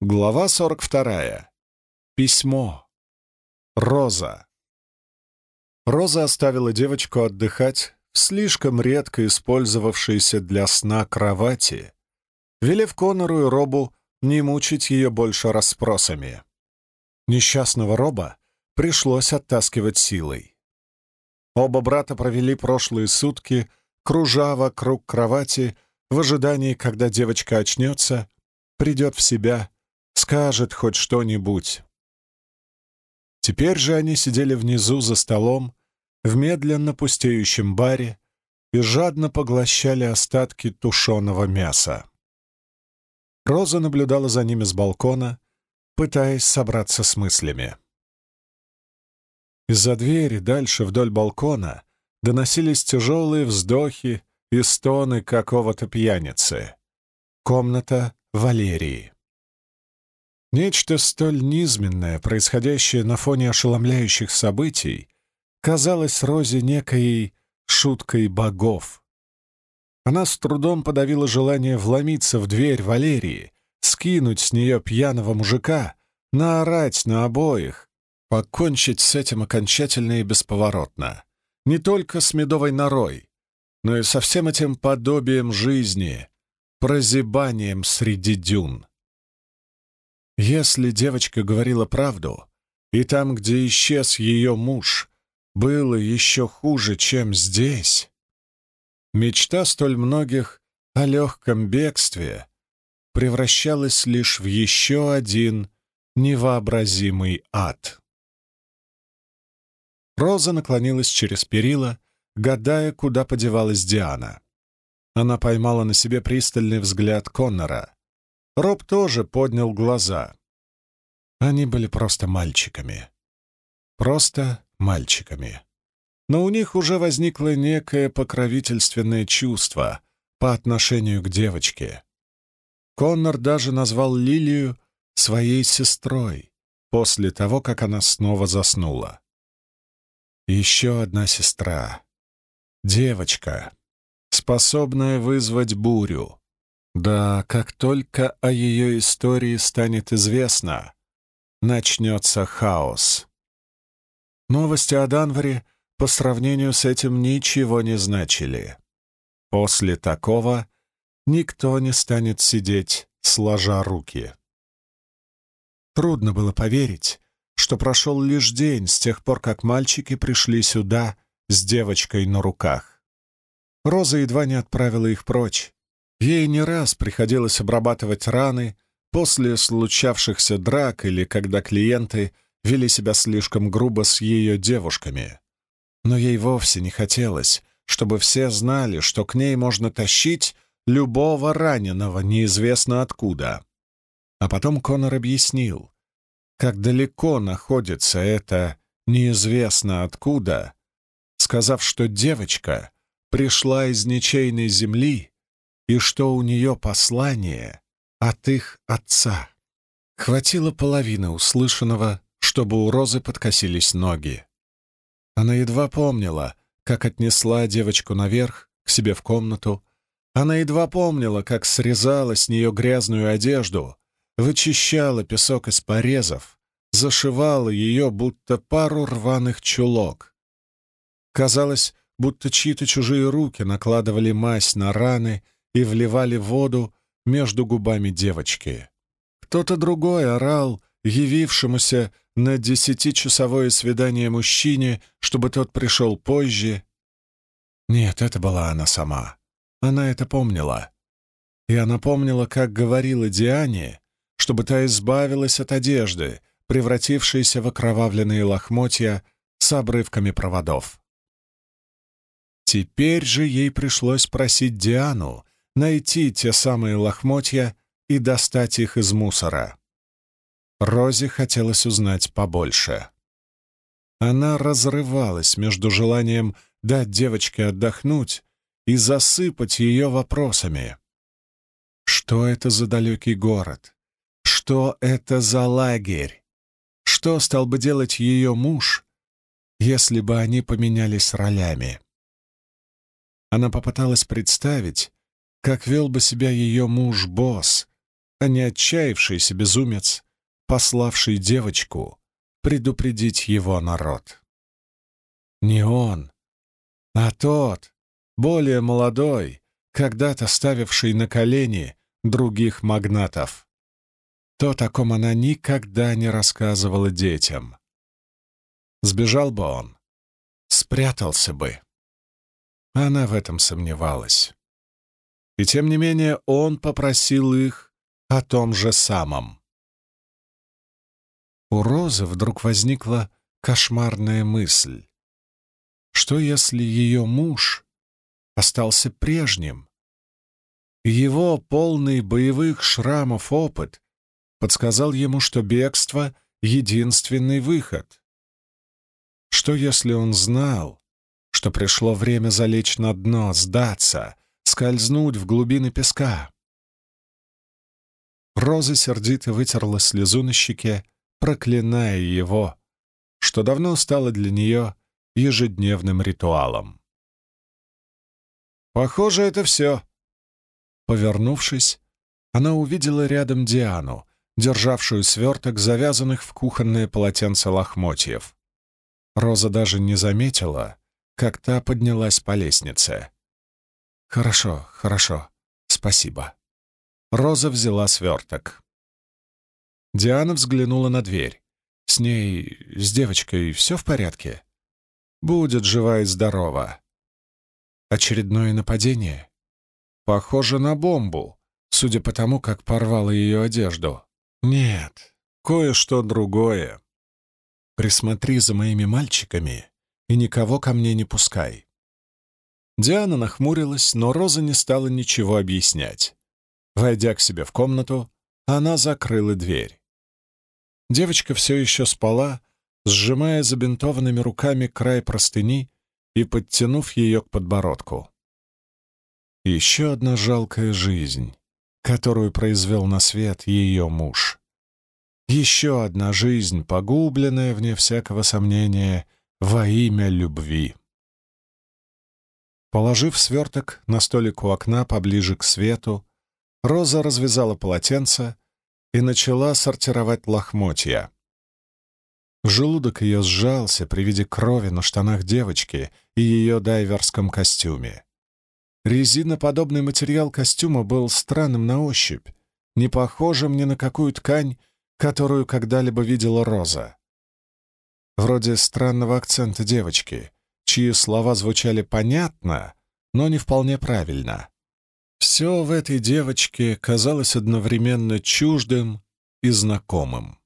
Глава 42. Письмо. Роза. Роза оставила девочку отдыхать в слишком редко использовавшейся для сна кровати, велев Конору и Робу не мучить ее больше расспросами. Несчастного Роба пришлось оттаскивать силой. Оба брата провели прошлые сутки, кружа вокруг кровати, в ожидании, когда девочка очнется, придет в себя, скажет хоть что-нибудь. Теперь же они сидели внизу за столом, в медленно пустеющем баре и жадно поглощали остатки тушеного мяса. Роза наблюдала за ними с балкона, пытаясь собраться с мыслями. Из-за двери дальше вдоль балкона доносились тяжелые вздохи и стоны какого-то пьяницы. Комната Валерии. Нечто столь низменное, происходящее на фоне ошеломляющих событий, казалось Розе некой шуткой богов. Она с трудом подавила желание вломиться в дверь Валерии, скинуть с нее пьяного мужика, наорать на обоих, покончить с этим окончательно и бесповоротно. Не только с медовой норой, но и со всем этим подобием жизни, прозябанием среди дюн. Если девочка говорила правду, и там, где исчез ее муж, было еще хуже, чем здесь, мечта столь многих о легком бегстве превращалась лишь в еще один невообразимый ад. Роза наклонилась через перила, гадая, куда подевалась Диана. Она поймала на себе пристальный взгляд Коннора. Роб тоже поднял глаза. Они были просто мальчиками. Просто мальчиками. Но у них уже возникло некое покровительственное чувство по отношению к девочке. Коннор даже назвал Лилию своей сестрой после того, как она снова заснула. Еще одна сестра. Девочка, способная вызвать бурю. Да, как только о ее истории станет известно, начнется хаос. Новости о Данваре по сравнению с этим ничего не значили. После такого никто не станет сидеть, сложа руки. Трудно было поверить, что прошел лишь день с тех пор, как мальчики пришли сюда с девочкой на руках. Роза едва не отправила их прочь. Ей не раз приходилось обрабатывать раны после случавшихся драк или когда клиенты вели себя слишком грубо с ее девушками. Но ей вовсе не хотелось, чтобы все знали, что к ней можно тащить любого раненого неизвестно откуда. А потом Конор объяснил, как далеко находится это неизвестно откуда, сказав, что девочка пришла из ничейной земли и что у нее послание от их отца. Хватило половины услышанного, чтобы у Розы подкосились ноги. Она едва помнила, как отнесла девочку наверх, к себе в комнату. Она едва помнила, как срезала с нее грязную одежду, вычищала песок из порезов, зашивала ее, будто пару рваных чулок. Казалось, будто чьи-то чужие руки накладывали мазь на раны и вливали воду между губами девочки. Кто-то другой орал явившемуся на десятичасовое свидание мужчине, чтобы тот пришел позже. Нет, это была она сама. Она это помнила. И она помнила, как говорила Диане, чтобы та избавилась от одежды, превратившиеся в окровавленные лохмотья с обрывками проводов. Теперь же ей пришлось просить Диану найти те самые лохмотья и достать их из мусора. Розе хотелось узнать побольше. Она разрывалась между желанием дать девочке отдохнуть и засыпать ее вопросами. Что это за далекий город? Что это за лагерь? Что стал бы делать ее муж, если бы они поменялись ролями? Она попыталась представить, как вел бы себя ее муж-босс, а не отчаявшийся безумец, пославший девочку предупредить его народ. Не он, а тот, более молодой, когда-то ставивший на колени других магнатов. То, о ком она никогда не рассказывала детям. Сбежал бы он, спрятался бы. Она в этом сомневалась. И тем не менее он попросил их о том же самом. У Розы вдруг возникла кошмарная мысль. Что если ее муж остался прежним? Его полный боевых шрамов опыт подсказал ему, что бегство — единственный выход. Что если он знал, что пришло время залечь на дно, сдаться, скользнуть в глубины песка? Роза сердито вытерла слезу на щеке, проклиная его, что давно стало для нее ежедневным ритуалом. «Похоже, это все». Повернувшись, она увидела рядом Диану, державшую сверток, завязанных в кухонное полотенце лохмотьев. Роза даже не заметила, как та поднялась по лестнице. «Хорошо, хорошо, спасибо». Роза взяла сверток. Диана взглянула на дверь. «С ней, с девочкой, все в порядке?» «Будет жива и здорова». «Очередное нападение?» «Похоже на бомбу, судя по тому, как порвала ее одежду». «Нет, кое-что другое. Присмотри за моими мальчиками и никого ко мне не пускай». Диана нахмурилась, но Роза не стала ничего объяснять. Войдя к себе в комнату, она закрыла дверь. Девочка все еще спала, сжимая забинтованными руками край простыни и подтянув ее к подбородку. Еще одна жалкая жизнь, которую произвел на свет ее муж. Еще одна жизнь, погубленная, вне всякого сомнения, во имя любви. Положив сверток на столик у окна поближе к свету, Роза развязала полотенце и начала сортировать лохмотья. Желудок ее сжался при виде крови на штанах девочки и ее дайверском костюме. Резиноподобный материал костюма был странным на ощупь, не похожим ни на какую ткань, которую когда-либо видела Роза. Вроде странного акцента девочки, чьи слова звучали понятно, но не вполне правильно. Все в этой девочке казалось одновременно чуждым и знакомым.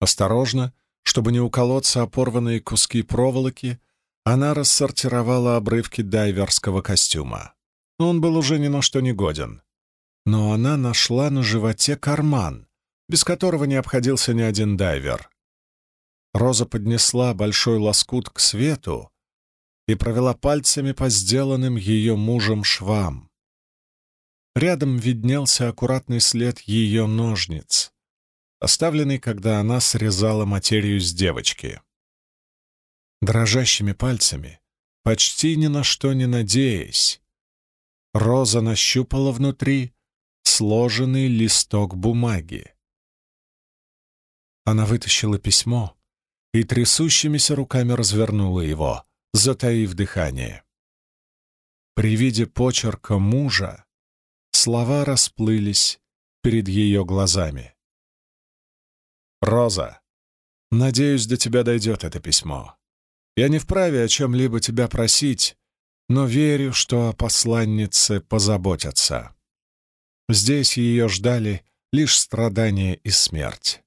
Осторожно, чтобы не уколоться о порванные куски проволоки, она рассортировала обрывки дайверского костюма. Он был уже ни на что не годен. Но она нашла на животе карман, без которого не обходился ни один дайвер. Роза поднесла большой лоскут к свету и провела пальцами по сделанным ее мужем швам. Рядом виднелся аккуратный след ее ножниц, оставленный, когда она срезала материю с девочки. Дрожащими пальцами, почти ни на что не надеясь, Роза нащупала внутри сложенный листок бумаги. Она вытащила письмо и трясущимися руками развернула его, затаив дыхание. При виде почерка мужа слова расплылись перед ее глазами. «Роза, надеюсь, до тебя дойдет это письмо. Я не вправе о чем-либо тебя просить, но верю, что о посланнице позаботятся. Здесь ее ждали лишь страдания и смерть.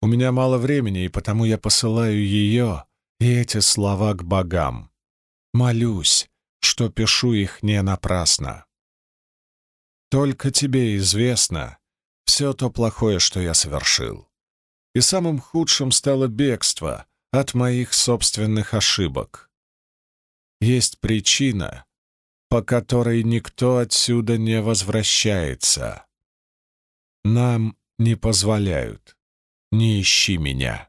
У меня мало времени, и потому я посылаю ее и эти слова к богам. Молюсь, что пишу их не напрасно. Только тебе известно все то плохое, что я совершил. И самым худшим стало бегство от моих собственных ошибок. Есть причина, по которой никто отсюда не возвращается. Нам не позволяют. Не ищи меня.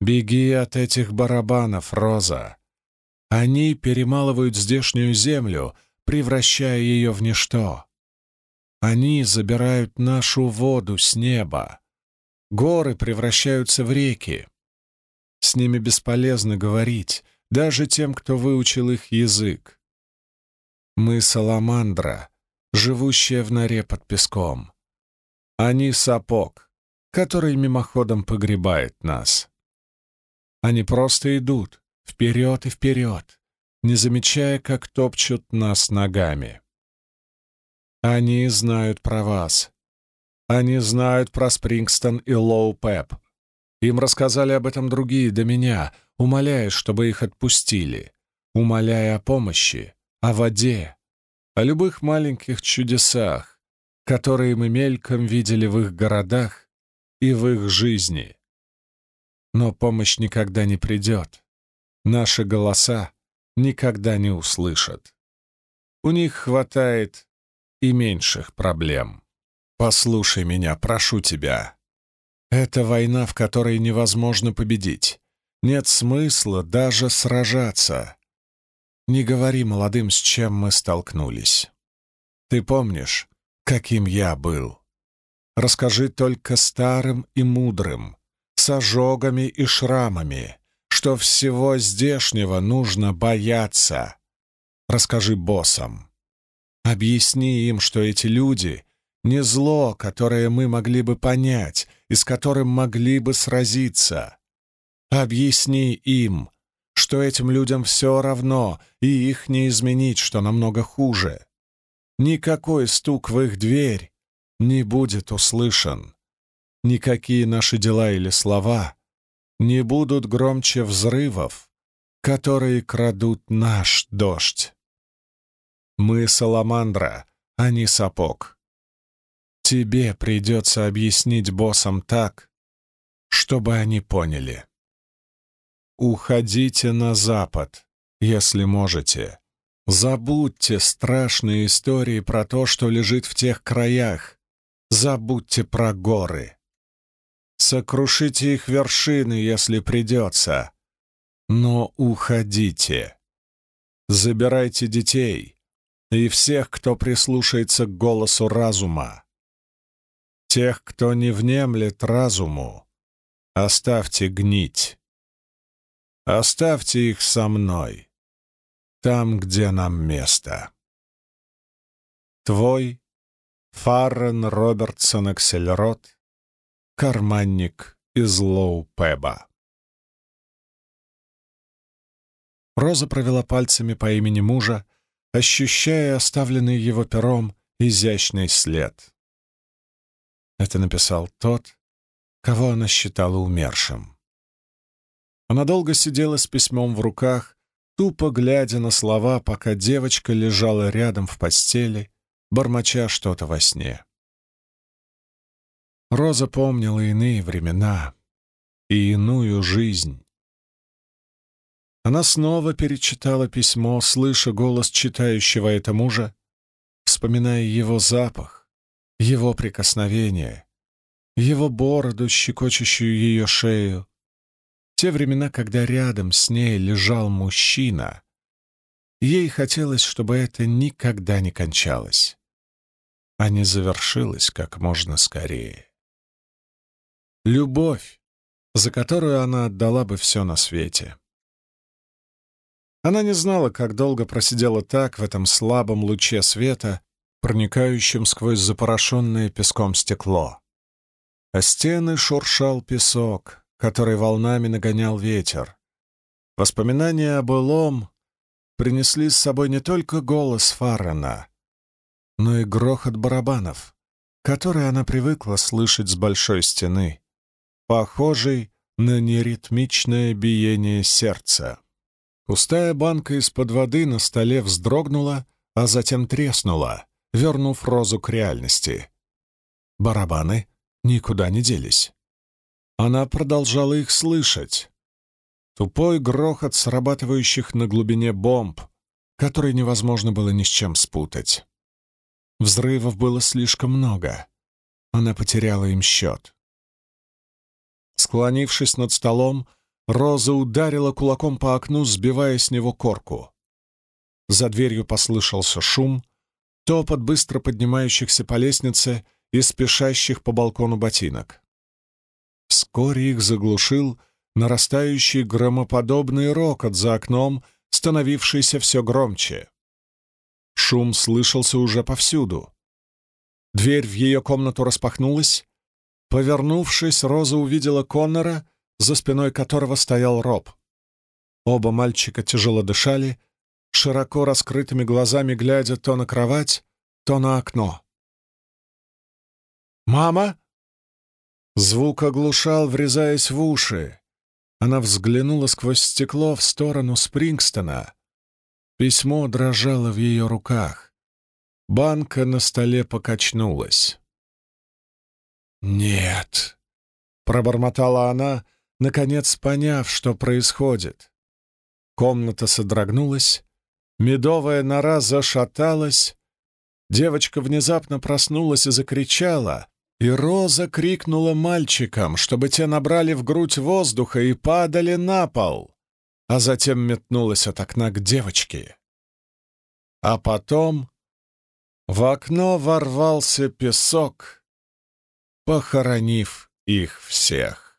Беги от этих барабанов, Роза. Они перемалывают здешнюю землю, превращая ее в ничто. Они забирают нашу воду с неба. Горы превращаются в реки. С ними бесполезно говорить, даже тем, кто выучил их язык. Мы — саламандра, живущая в норе под песком. Они — сапог, который мимоходом погребает нас. Они просто идут, вперед и вперед, не замечая, как топчут нас ногами. Они знают про вас. Они знают про Спрингстон и Лоу Пеп. Им рассказали об этом другие до меня, умоляя, чтобы их отпустили, умоляя о помощи, о воде, о любых маленьких чудесах, которые мы мельком видели в их городах и в их жизни. Но помощь никогда не придет. Наши голоса никогда не услышат. У них хватает и меньших проблем. Послушай меня, прошу тебя. Это война, в которой невозможно победить. Нет смысла даже сражаться. Не говори молодым, с чем мы столкнулись. Ты помнишь, каким я был? Расскажи только старым и мудрым, с ожогами и шрамами, что всего здешнего нужно бояться. Расскажи боссам. Объясни им, что эти люди — не зло, которое мы могли бы понять и с которым могли бы сразиться. Объясни им, что этим людям все равно, и их не изменить, что намного хуже. Никакой стук в их дверь не будет услышан. Никакие наши дела или слова не будут громче взрывов, которые крадут наш дождь. Мы саламандра, а не сапог. Тебе придется объяснить боссам так, чтобы они поняли. Уходите на запад, если можете. Забудьте страшные истории про то, что лежит в тех краях. Забудьте про горы. Сокрушите их вершины, если придется. Но уходите. Забирайте детей и всех, кто прислушается к голосу разума. Тех, кто не внемлет разуму, оставьте гнить. Оставьте их со мной, там, где нам место. Твой Фаррен Робертсон Аксельрод, карманник из Лоу-Пеба. Роза провела пальцами по имени мужа, ощущая оставленный его пером изящный след. Это написал тот, кого она считала умершим. Она долго сидела с письмом в руках, тупо глядя на слова, пока девочка лежала рядом в постели, бормоча что-то во сне. Роза помнила иные времена и иную жизнь. Она снова перечитала письмо, слыша голос читающего это мужа, вспоминая его запах, его прикосновение, его бороду, щекочущую ее шею, те времена, когда рядом с ней лежал мужчина. Ей хотелось, чтобы это никогда не кончалось, а не завершилось как можно скорее. Любовь, за которую она отдала бы все на свете. Она не знала, как долго просидела так в этом слабом луче света, проникающем сквозь запорошенное песком стекло. А стены шуршал песок, который волнами нагонял ветер. Воспоминания о былом принесли с собой не только голос Фаррена, но и грохот барабанов, который она привыкла слышать с большой стены, похожий на неритмичное биение сердца. Пустая банка из-под воды на столе вздрогнула, а затем треснула, вернув розу к реальности. Барабаны никуда не делись. Она продолжала их слышать. Тупой грохот срабатывающих на глубине бомб, который невозможно было ни с чем спутать. Взрывов было слишком много. Она потеряла им счет. Склонившись над столом, Роза ударила кулаком по окну, сбивая с него корку. За дверью послышался шум. топот быстро поднимающихся по лестнице и спешащих по балкону ботинок. Вскоре их заглушил нарастающий громоподобный рокот за окном, становившийся все громче. Шум слышался уже повсюду. Дверь в ее комнату распахнулась. Повернувшись, Роза увидела Коннора, за спиной которого стоял Роб. Оба мальчика тяжело дышали, широко раскрытыми глазами глядя то на кровать, то на окно. «Мама!» Звук оглушал, врезаясь в уши. Она взглянула сквозь стекло в сторону Спрингстона. Письмо дрожало в ее руках. Банка на столе покачнулась. «Нет», — пробормотала она, наконец поняв, что происходит. Комната содрогнулась, медовая нора зашаталась, девочка внезапно проснулась и закричала, и Роза крикнула мальчикам, чтобы те набрали в грудь воздуха и падали на пол, а затем метнулась от окна к девочке. А потом в окно ворвался песок, похоронив их всех.